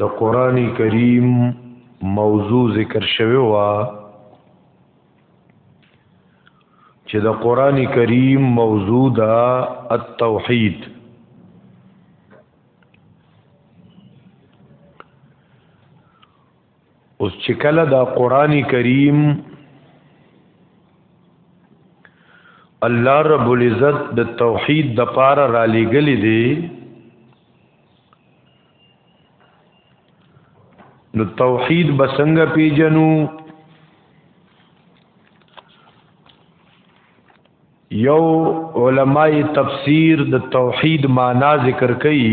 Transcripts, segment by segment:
د قران کریم موضوع ذکر شوی و چې د قران کریم موضوع دا التوحید اوس چې کله دا قران کریم الله رب العزت د توحید د پاره را لېګلې دی نو توحید بسنګ پیجنو یو علماء تفسیر د توحید معنا ذکر کړي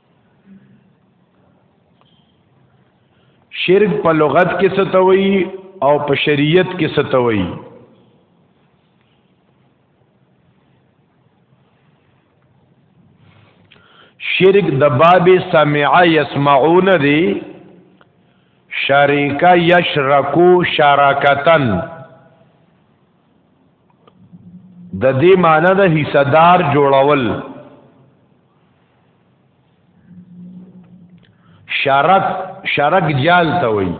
شرک په لغت کې ستوي او په شریعت کې ستوي شرک د باب سمع يسمعون دي شریک یشرکو شراکتن د دې معنی د حصدار جوړول شرک شرک جال ته وایي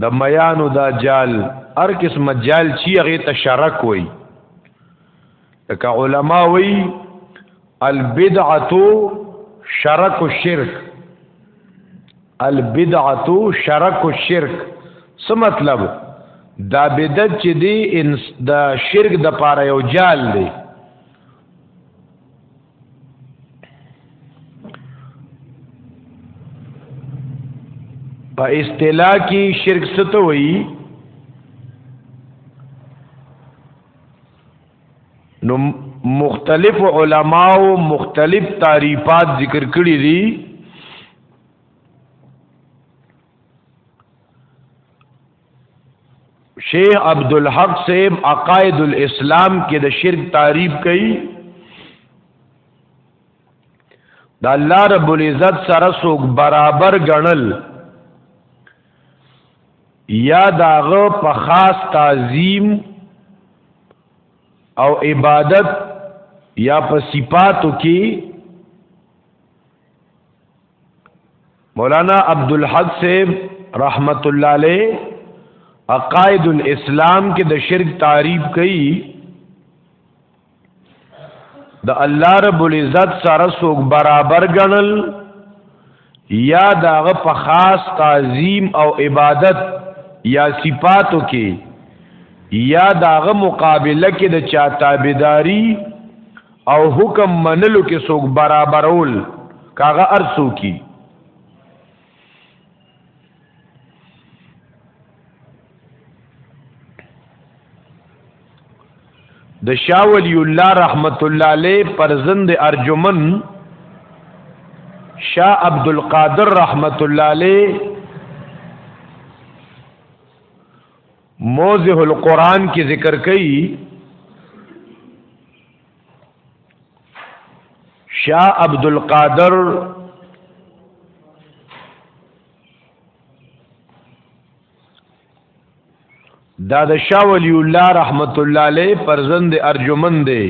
د میانو دا جال هر قسم جال چی هغه ته شرک وای لکه علما وی البدعه شرک الشرک البدعه شرک الشرک څه مطلب دا بدعت چې دی ان د شرک د پاره یو جال دی په اصطلاح کې شرک څه ته وایي نو مختلف علماو مختلف تعریفات ذکر کړی دي شیخ عبد الحق صاحب عقائد الاسلام کې د شرک تعریف کړي د الله رب العزت سره څوک برابر ګڼل یا داغه په خاص تعظیم او عبادت یا په صفاتو کې مولانا عبدالحق صاحب رحمت الله علیه عقائد الاسلام کې د شرک تعریف کړي د الله رب العزت سره څوک برابر ګڼل یا داغه په خاص تعظیم او عبادت یا صفاتو کې یا داغه مقابله کې د چا تابعداري او حکم منلو کې څوک برابرول کاغه ارسو کی د شاه ولی الله رحمت الله علیه پرزند ارجمن شاه عبد القادر رحمت الله علیه موزه القرآن کې ذکر کړي شاه عبد القادر دا د شاه ولی الله رحمت الله علیه فرزند ارجمند دی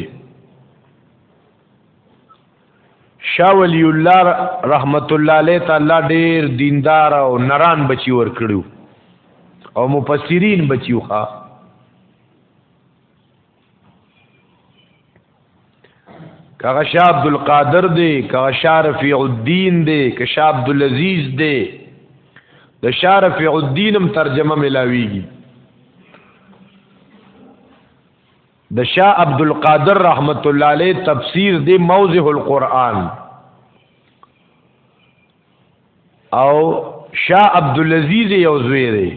شاه ولی الله رحمت الله علیه تعالی ډیر دیندار او نران بچی ور کړو او مفسرین بچیو ښا کغه شاه عبد القادر دی کغه شاه رفیع الدین دی که شاه عبد العزیز دی د شاه رفیع الدین هم ترجمه ملاویږي د شاه عبد القادر رحمت الله علیه تفسیر دی موضح القرآن او شاه عبد العزيز یو زوی دی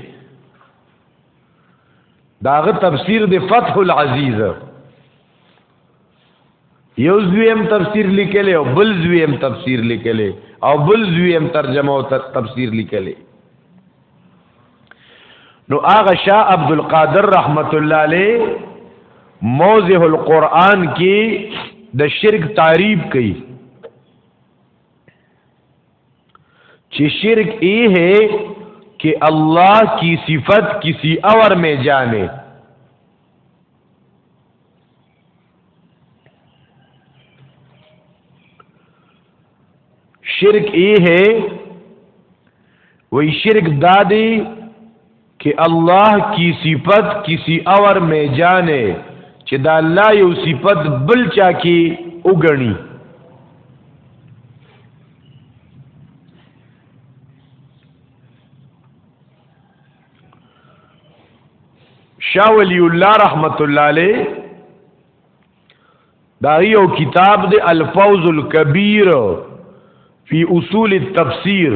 داغه تفسیر د فتح العزیز یو زویم تفسیر لیکلی او بل زویم تفسیر لیکلی او بل زویم ترجمه او تفسیر لیکلی نو آغا شاہ عبد القادر رحمت الله علیه موضح القرآن کې د شرک تعریب کړي چې شرک ای ہے کہ اللہ کی صفت کسی اور میں جانے شرک ای ہے وہی شرک دادی کې الله کی صفت کسی اور میں جانے چې دا الله یو صفت بل چا کې وګڼي شاه ولی الله رحمت الله علیه دا یو کتاب دی الفوز الکبیر فی اصول التفسیر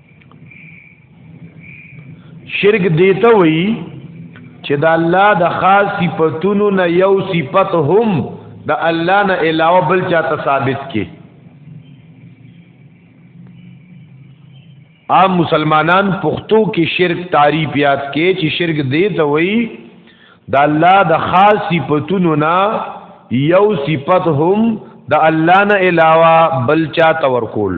شرک دیته وی چې د الله د خاص صفاتونو نه یو صفت هم د الله نه علاوه بل چاته ثابت کی عام مسلمانان پښتو کې شرک تعریف یاد کې چې شرک دی ته وایي د الله د خاص صفاتونو نه یو صفت هم د الله نه علاوه بل چا تور کول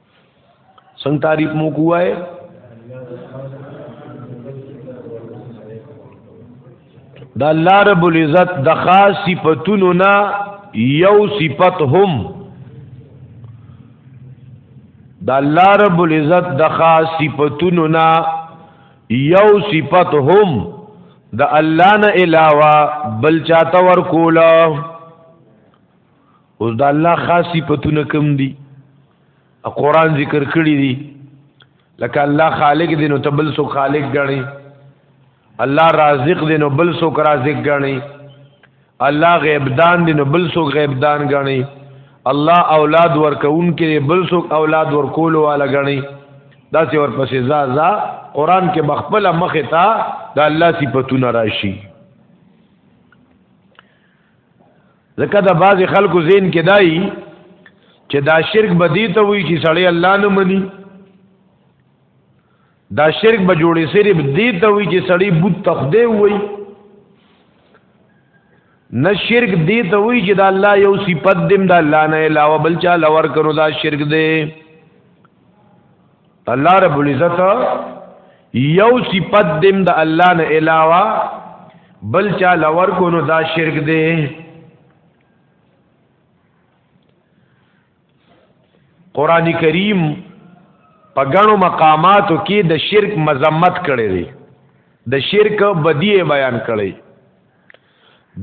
څنګه تعریف مو کوه د الله رب العزت د خاص صفاتونو نه یو صفت هم د الله رب العزت د خاص صفاتونو نه یو صفت هم د الله نه علاوه بل چاته ورکوله اوس د الله خاص صفاتونه کوم دي قرآن ذکر کړی دي لکه الله خالق دی نو تبل سو خالق غني الله رازق دی نو بل سو رازق غني الله غیب دان دی نو بل سو غیب دان غني الله اولاد ورکون کې بل سو اولاد ورکول والا غني دا څه ورپسې زا زا قرآن کې بخپله مخه تا د الله صفاتونه راشي ځکه د بعضې خلکو ذهن کې دای چې دا شرک به دی ته وي چې سړی الله نه مني دا شرک به جوړې سری به دی ته وي چې سړی بت تخده وي نه شرک دی ته وي چې دا الله یو صفت دیم دا الله نه علاوه بل چا لور کړو دا شرک دی الله رب العزت یو صفت دیم د الله نه علاوه بل چا لور کو نو دا شرک دی قران کریم په غنو مقاماتو کې د شرک مذمت کړي دي د شرک بدیه بیان کړي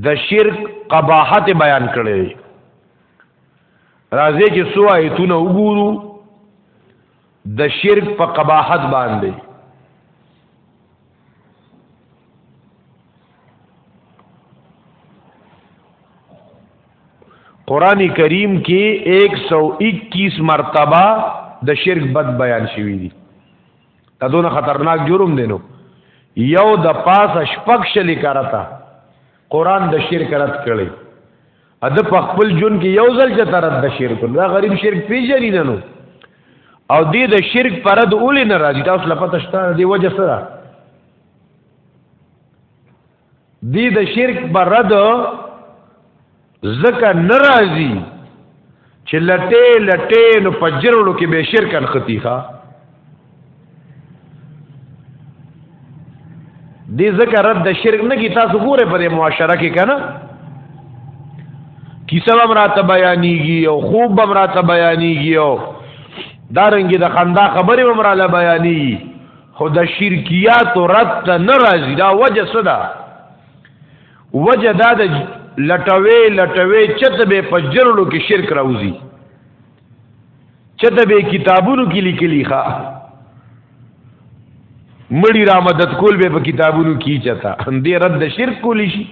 د شرک قباحت بیان کړي راځي چې سو آیتونه وګورو د شرک په قباحت باندې قران کریم کې 121 مرتبه د شرک بد بیان شوی دی دا دونه خطرناک جرم دی نو یو د پاسه شپږ شلې کارته قران د شرک رد کړي اده په خپل جون کې یو ځل چې ترد د شرک دا غریب شرک پیژنی نه نو او دې د شرک پرد اولې نه راځي تاسو لپاره شته دی وجه سره دې د شرک پرد زکه ناراضي چې لټې لټې نو پجرلو کې به شرکن ختیخه دې ذکر رد د شرک نه کی تاسو ګوره په معاشره کې کنه کیسه هم راته بیانېږي او خوب هم راته بیانېږي او دارنګي د خندا خبرې هم راته بیانېږي خو د شرکیات رد نه راځي دا وجه څه ده وجه دا د لټوي لټوي چته به پجرلو کې شرک راوځي چته به کتابونو کې لیکلي ښا مړی را مدد کول به په کتابونو کې چتا دې رد شرک کولی شي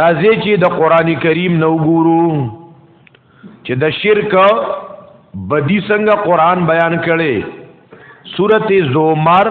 راځي چې د قران کریم نو ګورو چې د شرک بدی څنګه قران بیان کړي سورته زمر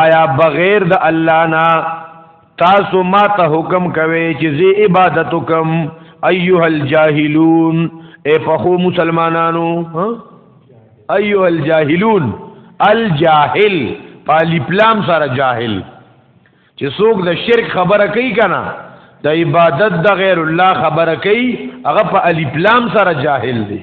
آیا بغیر د الله نه تاسو ما ته حکم کوي چې زی عبادت کوم ایها الجاهلون اے پخو مسلمانانو ایها الجاهلون الجاهل پالی پلام سره جاهل چې څوک د شرک خبره کوي کنه د عبادت د غیر الله خبره کوي هغه په الی پلام سره جاهل دی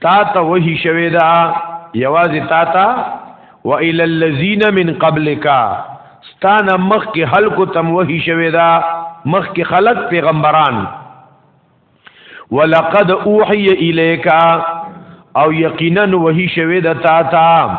تا ته وحی شوی دا یوازې تا ته و الى الذين من قبلك ستانه مخ کې خلق تم وحی شوی دا مخ کې خلق پیغمبران ولقد اوحي اليك او یقینا وحی شوی دا تا ته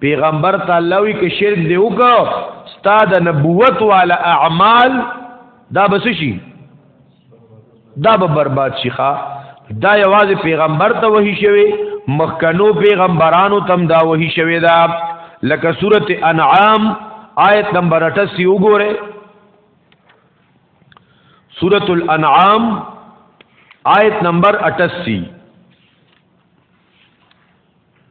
پیغمبر تعالی وی که شرک دی وکاو ستا د نبوت والا اعمال دا بس شي دا به برباد شي ښا دا یوازې پیغمبر ته وحی شوی مخکنو پیغمبرانو تم دا وحی شوی دا لکه سوره انعام آیت نمبر 88 وګوره سوره الانعام آیت نمبر 88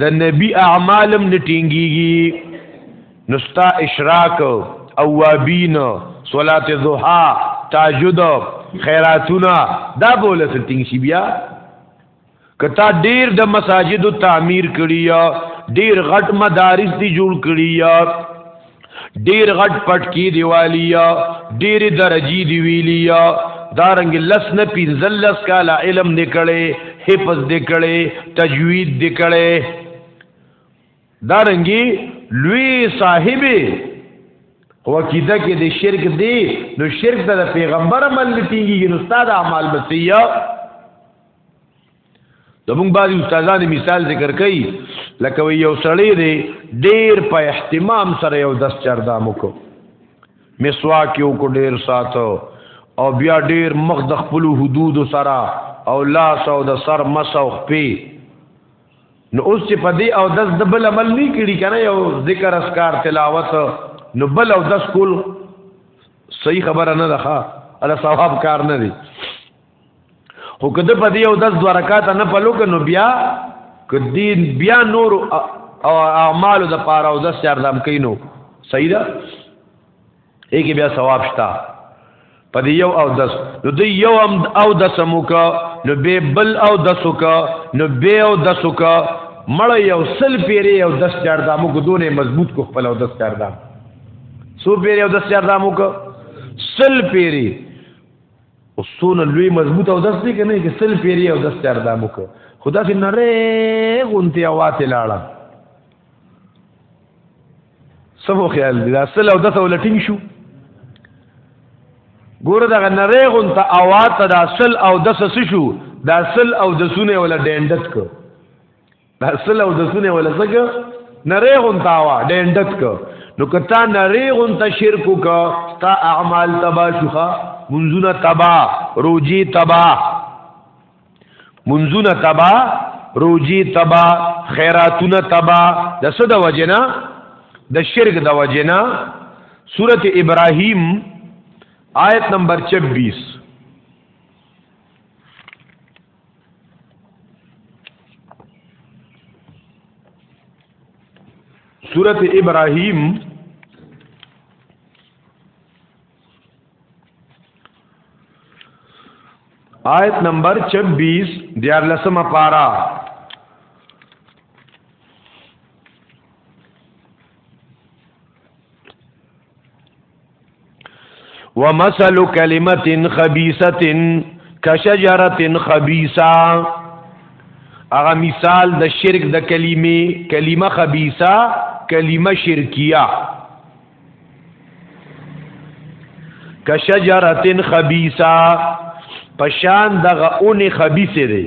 د نبی اعمالم نټینګیږي نستا اشراق اوابین صلات الضحى تاجد خیراتونه دا بوله ستنګ شي بیا کتا ډیر د مساجد تعمیر کړی ډیر غټ مدارس دی جوړ کړی ډیر غټ پټ کی دیوالیا ډیر درجی دی ویلیا دارنګ لس نه پینزل لس کالا علم نکړي حفظ نکړي تجوید نکړي دارنګي لوی صاحب هو کیده کې د شرک دی نو شرک د پیغمبر عمل لټیږي نو استاد اعمال بسیا زمونږ بعضی استادان مثال ذکر کوي لکه یو سړی دی ډیر په اهتمام سره یو دس چردا مکو مسواک یو کو ډیر ساتو او بیا ډیر مخ د خپل حدود سره او لاس او د سر مس او خپې نو اوس چې په دې او دس د بل عمل نه کړي کنه یو ذکر اسکار تلاوت نو بل او دس کول صحیح خبره نه ده ښه الا ثواب کار نه دی خو کده په دې او داس دوه رکعات نه پلو کنو بیا کدی بیا نور او اعمال د پاره او داس چار دام کینو صحیح ده ایګه بیا ثواب شتا په دې یو او داس نو دې یو هم او داس موکا نو به بل او داس وکا نو به او داس وکا مړ یو سل پیری او داس چار دامو کو دونه مضبوط کو خپل او داس چار دام سو پیری او داس چار دامو کو سل پیری اوسونه لوی مضبوط او داس دی کنه چې سل پیری او داس تر دامو کو خدا سي نره غونتی اواز لاړه سمو خیال دی دا سل او داس ولټین شو ګوره دغه نری غون ته اواته د اصل او د سس شو د اصل او د سونه ولا ډندت کو دا سل او د سونه ولا زګه نری غون تاوا ډندت کو نو کتا نری غون ته شرک کو تا اعمال تبا شوخه منزونه تبا روجی تبا منزونه تبا روجی تبا خیراتونه تبا د صد وجنا د شرک د وجنا سوره ابراهیم آیت نمبر 26 سورت ابراہیم آیت نمبر چبیس دیار لسم پارا ومثل کلمه خبيثه کشجره خبيثه هغه مثال د شرک د کلمې کلمه خبيثه کلمه شرکیه کشجره خبيثه پشان دغه اونې خبيثه دی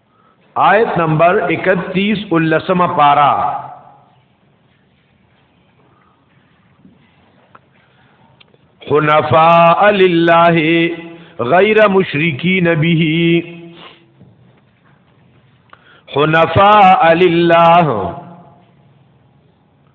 آیت نمبر 31 ولسمه پارا حنفاء لله غیر مشرکین به حنفاء لله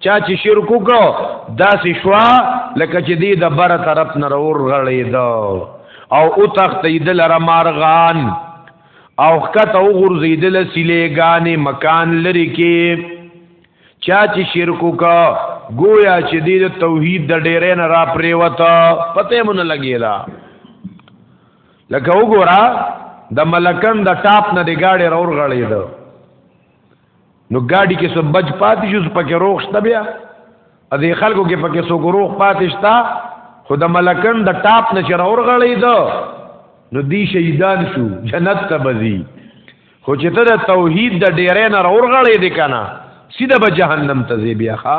چا چې شرک وکړو داسې شوا لکه چې دی د بره طرف نه راور غړېد او او تختیدل را مارغان او خکته او غرزیدل سیلېګانې مکان لري کې چا چې شرک وکړو گویا چې دی د توحید د ډېرې نه را پریوتا پته مون لګیلا لکه وګورا د ملکن د ټاپ نه دی گاډي راور غړېد نو ګاډي کې څه بچ پاتې شو پکې روغ شته بیا ا دې خلکو کې پکې څو روغ پاتې شته خو د ملکن د ټاپ نه چر اور غړې ده نو دی شهیدان شو جنت ته بزي خو چې ته د توحید د ډیرې نه اور غړې دې کنه سیده به جهنم ته زی بیا ښا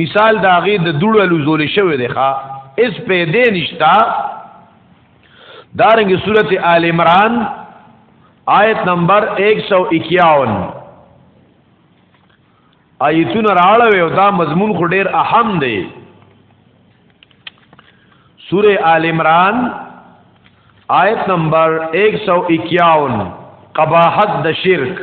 مثال دا غي د دوړو لزول شوی دی ښا اس پیدا نشتا دارنګ سورته آل عمران آیت نمبر 151 آیتون راړوي او دا مضمون خو ډیر اهم دی سوره آل عمران آیت نمبر 151 قباحت د شرک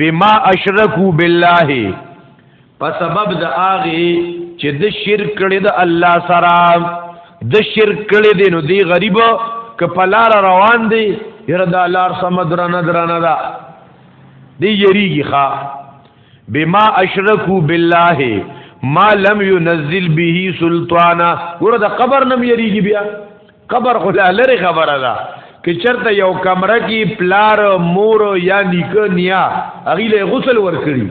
بما اشرکو بالله په سبب د هغه چې د شرک کړي د الله سره د شرک کړي دي نو دی غریب ک په لار روان دي یره دا لار سمدر نه درنه دا دی یریږي ښا بما اشرکو بالله ما لم ينزل به سلطانا ګوره د قبر نم یریږي بیا قبر خو لری خبره ده که چرته یو کمره کې پلار مور یا نیکه نیا هغه له غسل ورکړي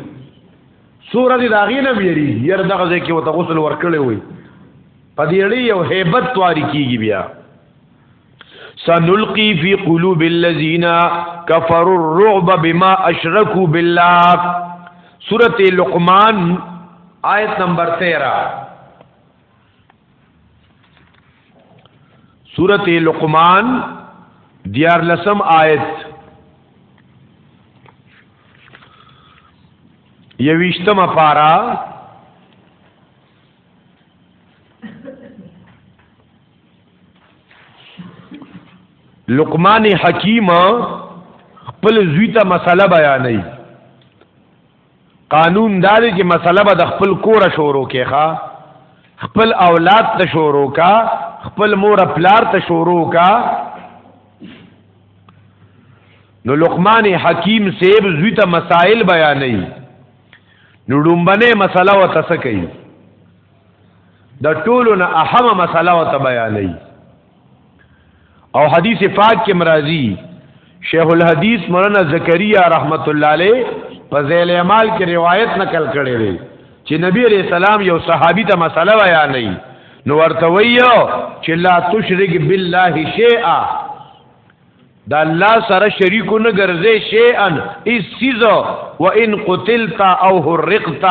سور دې داغې نه ویری ير دغه ځکه وته غسل ورکړي وي په دې اړې یو hebat تواری کیږي بیا سنلقي في قلوب الذين كفروا الرعب بما اشركوا بالله سورته لقمان آیت نمبر 13 سورت لقمان دیار لسم آیت یویشتم پارا لقمان حکیم خپل زوی ته مسله بیانوي قانون دا دی چې مسله به د خپل کوره شروع کې ښا خپل اولاد ته شروع کا خپل مور پلار ته شروع کا نو لقمان حکیم سیب زوی ته مسائل بیانې نو ډومبنه مسله و تسکې د ټولو نه اهمه مسله و ته بیانې او حدیث پاک کې مرাজি شیخ الحدیث مولانا زکریا رحمت الله علیه په ذیل اعمال کې روایت نقل کړی دی چې نبی علیہ السلام یو صحابي ته مسله ویا نه نو ورته ویو چې لا تشرک بالله شیئا د الله سره شریک نه ګرځي شیئا اسیز و ان قتلت او حرقت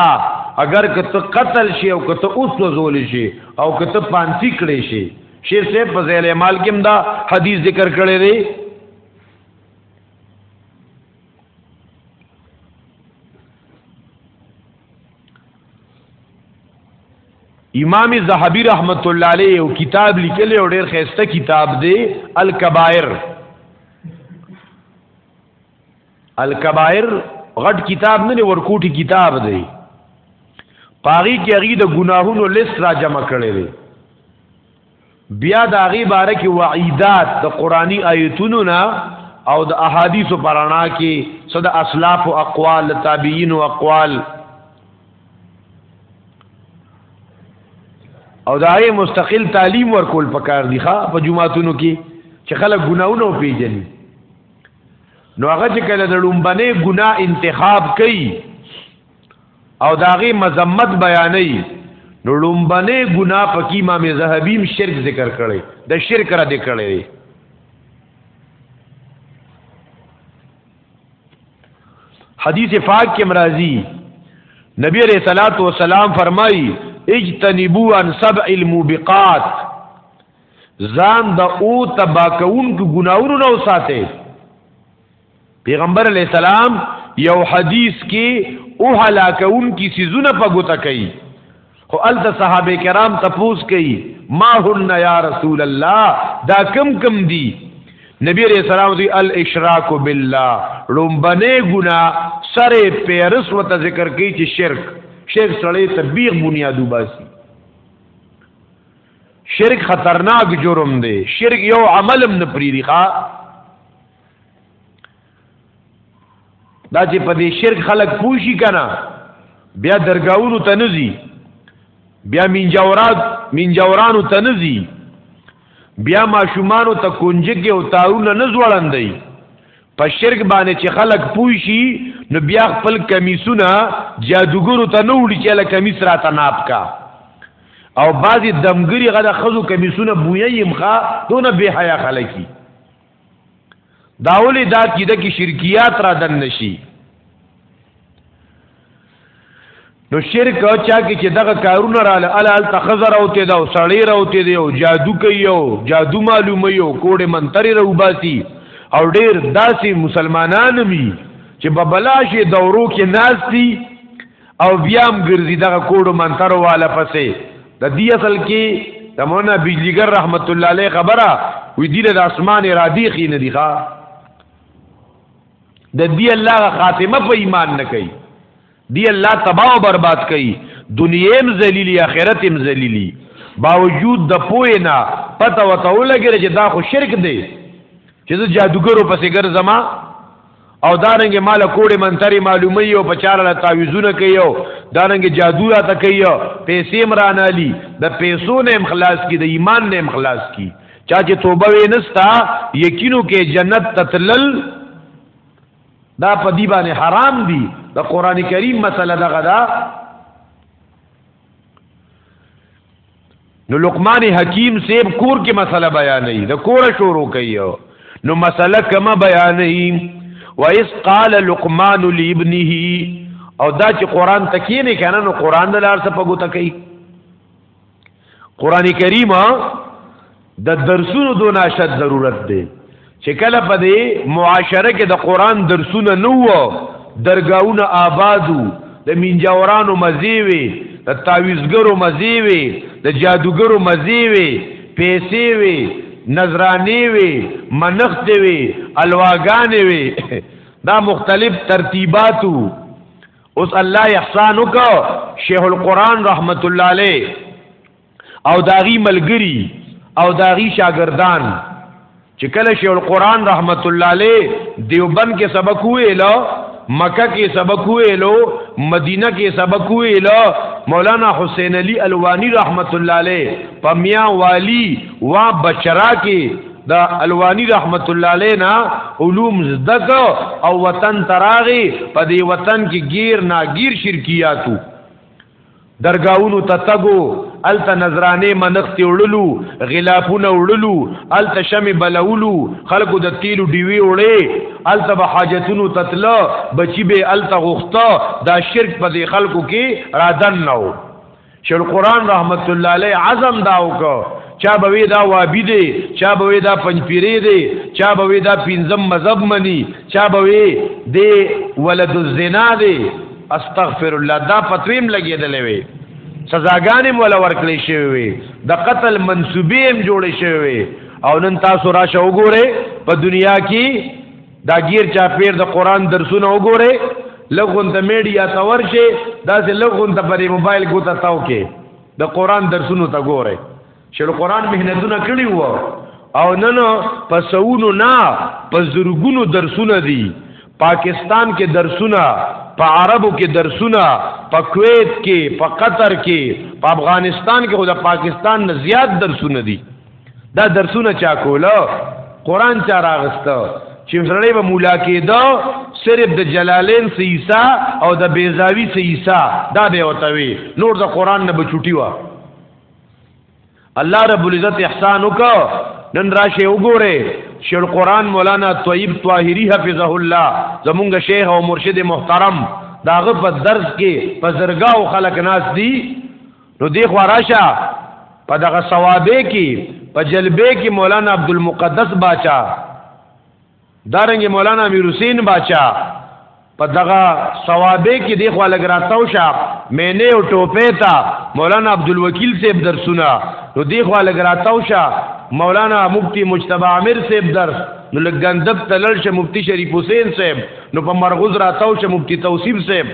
اگر که ته قتل شي او که ته اوس وزول شي او که ته پانسی کړي شي شیخ صاحب په ذیل مال کې دا حدیث ذکر کړی دی امام زهبی رحمت الله علیه یو کتاب لیکلی او ډیر خسته کتاب دی الکبائر الکبائر غټ کتاب نه ورکوټی کتاب دی پاغي کې هغه د ګناهونو لیست را جمع کړی دی بیا د هغې باره کې وعیدات د قرآني آیتونو نه او د احادیثو په رڼا کې څه د اسلافو اقوال د تابعینو اقوال او د هغې مستقل تعلیم ورکول پکار دي ښه په جوماتونو کې چې خلک ګناهونه وپېژني نو هغه چې کله د لومبنې ګناه انتخاب کوي او داغي مذمت بیانې نو لومبنه ګنا پکې امام زهبی هم شرک ذکر کړي د شرک را دي کړي حدیث پاک کې مرাজি نبی علیہ الصلات والسلام فرمایي اجتنبوا عن سبع الموبقات ځان د او تباکون کو ګناورو نه وساته پیغمبر علی السلام یو حدیث کې او هلاکون کی سيزونه په ګوته کوي خو ال د صحابه کرام تپوس کوي ما هن یا رسول الله دا کم کم دی نبی علیہ السلام دی الاشراک بالله لومبنه ګنا سره پیرس وت ذکر کوي چې شرک شرک سره تبیغ بنیادو باسي شرک خطرناک جرم دی شرک یو عملم نه پریری ښا دا چې په دې شرک خلک پوشي کنه بیا درگاونو ته نزي بیا مینجورات مینجورانو ته نزي بیا ماشومانو ته کنجګي او تاونه نزوړندای په شرک باندې چې خلک پوشي نو بیا خپل کمیسونه جادوګرو ته نه وړي چې له کمیس را تناب کا او بعضی دمګری غدا خزو کمیسونه بویې مخه دونه به حیا خلکی دا اولی دا کی دا کی شرکیات را دن نشی نو شرک چا کې چې دغه کارونه را لاله ال تخزر او ته دا سړی را او ته دی او جادو کوي او جادو معلومه یو کوډه منتری را وباسي او ډیر داسې مسلمانان می چې ببلاشي دورو کې ناز دي او بیا هم ګرځي دغه کوډو منتر والا پسې د دې اصل کې د مولانا بجلیګر رحمت الله علیه خبره وی دی له اسمان را دی خې نه دی ښا د دې الله خاتمه په ایمان نه کوي دی الله تباہ او برباد کوي دنیا هم ذلیلی آخرت هم ذلیلی باوجود د پوی نه پته وته ولګره چې دا خو شرک دی چې زه جادوګرو پسې ګرځم او دارنګ مال کوړې منتري معلومي او په چار له تعويذونه کوي او دارنګ جادو را تکي او پیسې مرانه لي د پیسو نه اخلاص کی د ایمان نه اخلاص کی چا چې توبه وینستا یقینو کې جنت تتلل دا په دی باندې حرام دي د قران کریم مسله دغه دا نو لقمان حکیم سیب کور کې مسله بیانې د کور شروع کوي نو مسله کما بیانې و اس قال لقمان لابنه او دا چې قران تکې نه کنه نو قران د لار څخه پګو تکې قران کریم د درسونو دونه شد ضرورت دی چې کله په دې معاشره کې د قران درسونه نه وو درگاونه آبادو د مینجورانو مزیوي د تعویزګرو مزیوي د جادوګرو مزیوي پیسې وي نظرانی وي منخت وي الواغان وي دا مختلف ترتیباتو اوس الله احسان وکړو شیخ القران رحمت الله علیه او داغي ملګری او داغي شاګردان چې کله شیخ القرآن رحمت الله علیه دیوبند کې سبق ویلو مکه کې سبق ویلو مدینه کې سبق ویلو مولانا حسین علی الوانی رحمت الله علیه په میا والی وا بچرا کې دا الوانی رحمت الله علیه نا علوم زدک او وطن تراغي په دې وطن کې گیر ناگیر شرکیاتو درگاونو ته تګو الته نظرانه منخت وړلو غلافونه وړلو الته شم بلولو خلکو د تیلو ډیوی وړې الته به حاجتونو تتله بچی به الته غوخته دا شرک په دې خلکو کې را دن نو شل قران رحمت الله علیه عزم دا وکړه چا به دا وابی دی چا به دا پنځپیری دی چا به دا پنځم مذهب منی چا به دی ولد الزنا دی استغفر الله دا پتویم لګیدلې وي سزاګانې مولا ورکړې شوی وي د قتل منسوبې هم جوړې شوی وي او نن تاسو را شو وګوره په دنیا کې دا گیر چا پیر د قران درسونه وګوره لغون ته میډیا ته ورشه دا سه لغون ته په موبایل کو ته تاو کې د قران درسونو ته ګوره چې القرآن مهنتونه کړی وو او نن په سونو نه په زرګونو درسونه دي پاکستان کې درسونه په عربو کې درسونه په کویت کې په قطر کې په افغانستان کې خو د پاکستان نه زیات درسونه دي دا درسونه چا کوله قران چا راغسته چې سړی به مولا کېده صرف د جلالین سیسا او د بیزاوی سیسا دا به وتوي نور د قران نه بچوټي و الله رب العزت احسان وکاو نن راشه وګوره چې القرآن مولانا طیب طاهری حفظه الله زمونږ شیخ او مرشد محترم داغه په درس کې په زرګاو خلک ناس دي نو دی خو راشه په دغه ثوابه کې په جلبه کې مولانا عبد المقدس باچا دارنګ مولانا امیر حسین باچا په دغه ثوابه کې دی خو لګ راتاو شه مینه او ټوپه تا مولانا عبدالوکیل صاحب درسونه نو دی خو لګ راتاو شه مولانا مفتی مجتبی عامر صاحب درس نو لګندب تلل شه مفتی شریف حسین صاحب نو په مرغوز راتاو شه مفتی توصیف صاحب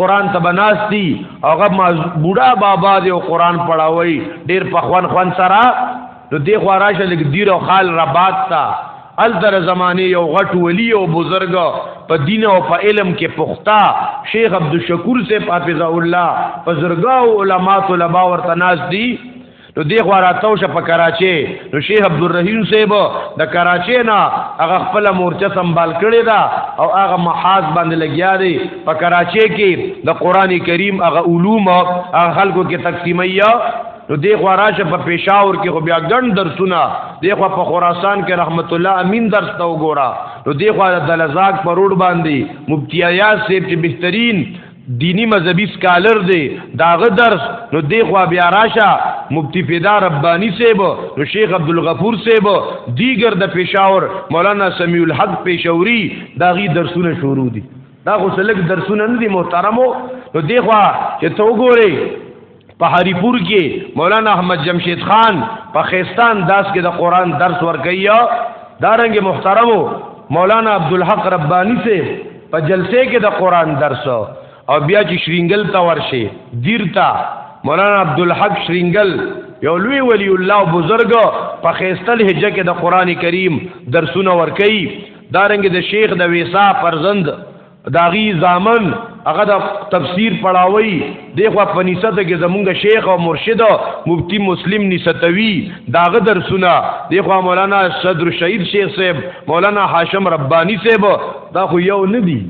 قران ته بناستی هغه ما بوډا بابا دی او قران پڑھاوي ډیر په خوان خوان سره نو دی خو راشه لګ دیر او خال ربات تا ال در زمانه یو غټ ولی او بزرګ په دین او په علم کې پختا شیخ عبد الشکور سے حافظ الله بزرګاو علما طلبا ورته ناز دی نو دی خو راتاو شه په کراچي نو شیخ عبدالرحیم صاحب د کراچي نه هغه خپل مورچه سنبال کړی دا او هغه محاذ باندې لګیا دی په کراچي کې د قران کریم هغه علوم هغه خلکو کې تقسیمیا نو دی خو راشه په پېښور کې خو بیا ګڼ درسونه دی خو په خراسان کې رحمت الله امین درس ته وګوره نو دی خو د لزاق پر روډ باندې مفتی ایاز صاحب چې بهترین دینی مذهبی سکالر دی داغه درس نو دی خو بیا راشه مفتی فدا ربانی صاحب نو شیخ عبد الغفور صاحب دیگر د پېښور مولانا سمیع الحق پېښوري داغي درسونه شروع دي دا خو سلک درسونه نه دي محترمو نو دی خو چې تو ګوري په هری پور کې مولانا احمد جمشید خان په خیستان داس کې د قران درس ورکیا دارنګ محترم مولانا عبدالحق ربانی سے په جلسه کې د قران درس او بیا چې شرینګل تا ورشي دیرتا مولانا عبدالحق شرینګل یو لوی ولی الله بزرگ په خیستل هجه کې د قران کریم درسونه ورکي دارنګ د شیخ د ویسا پرزند داغي زامن هغه د تفسیر پڑھاوي د خو په نسبت کې زمونږ شیخ او مرشد مفتی مسلم نسبتوي داغه درسونه د خو مولانا صدر شهید شیخ صاحب مولانا هاشم ربانی صاحب دا خو یو نه دی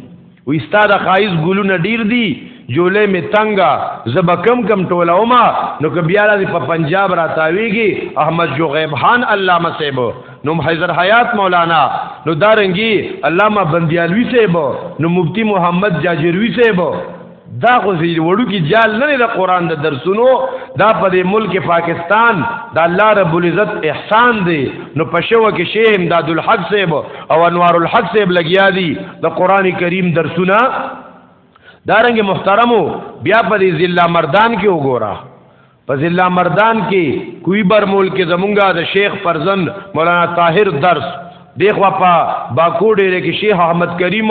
و استاد خایز ګلونه ډیر دی جولې می تنګا زب کم کم ټوله ما نو که بیا را په پنجاب راتاویږي احمد جو غیب خان علامه صاحب نو حیدر حیات مولانا نو دارنګي علامه بندیالوی صاحب نو مفتی محمد جاجروی صاحب دا خو زی وړو کې جال نه د قران د درسونو دا په دې ملک پاکستان د الله رب العزت احسان دی نو په شو کې شیخ امداد الحق صاحب او انوار الحق صاحب لګیا دي د قران کریم درسونه دارنګ محترمو بیا په دې ضلع مردان کې وګوره په ضلع مردان کې کوی برمول کې زمونږه د شیخ فرزند مولانا طاهر درس دیخوا په باکو ډیره کې شیخ احمد کریم